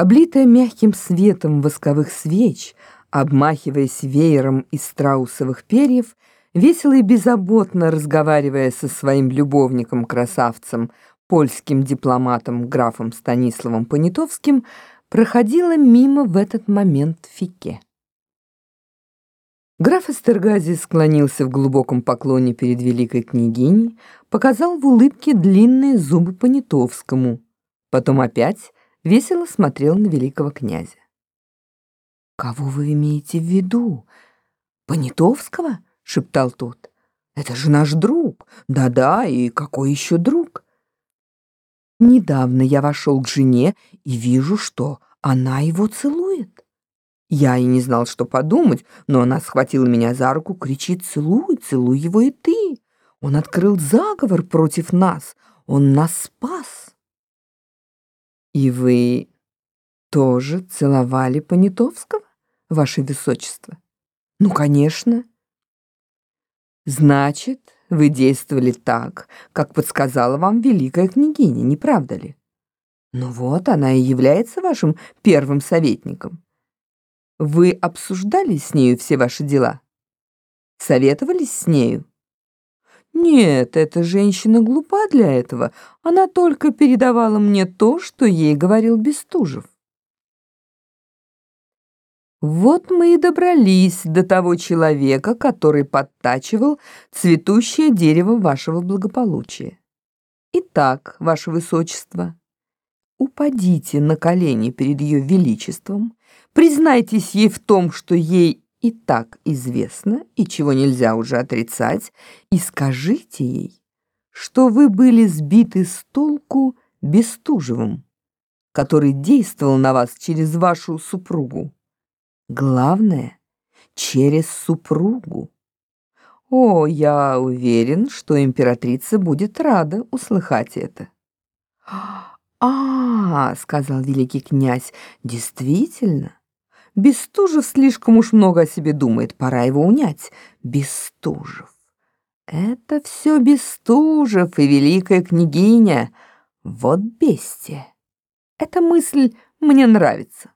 Облитая мягким светом восковых свеч, обмахиваясь веером из страусовых перьев, весело и беззаботно разговаривая со своим любовником-красавцем, польским дипломатом графом Станиславом Понятовским, проходила мимо в этот момент Фике. Граф Эстергази склонился в глубоком поклоне перед великой княгиней, показал в улыбке длинные зубы Понятовскому, потом опять весело смотрел на великого князя. «Кого вы имеете в виду? Понятовского?» — шептал тот. «Это же наш друг! Да-да, и какой еще друг?» Недавно я вошел к жене и вижу, что она его целует. Я и не знал, что подумать, но она схватила меня за руку, кричит «Целуй, целуй его и ты!» Он открыл заговор против нас, он нас спас. И вы тоже целовали Понятовского, ваше высочество? Ну, конечно. Значит, вы действовали так, как подсказала вам великая княгиня, не правда ли? Ну вот, она и является вашим первым советником. Вы обсуждали с нею все ваши дела? Советовались с нею? Нет, эта женщина глупа для этого. Она только передавала мне то, что ей говорил Бестужев. Вот мы и добрались до того человека, который подтачивал цветущее дерево вашего благополучия. Итак, ваше высочество, упадите на колени перед ее величеством Признайтесь ей в том, что ей и так известно, и чего нельзя уже отрицать, и скажите ей, что вы были сбиты с толку Бестужевым, который действовал на вас через вашу супругу. Главное, через супругу. О, я уверен, что императрица будет рада услыхать это. «А, — сказал великий князь, — действительно, Бестужев слишком уж много о себе думает, пора его унять. Бестужев. Это все Бестужев и великая княгиня. Вот бестия. Эта мысль мне нравится.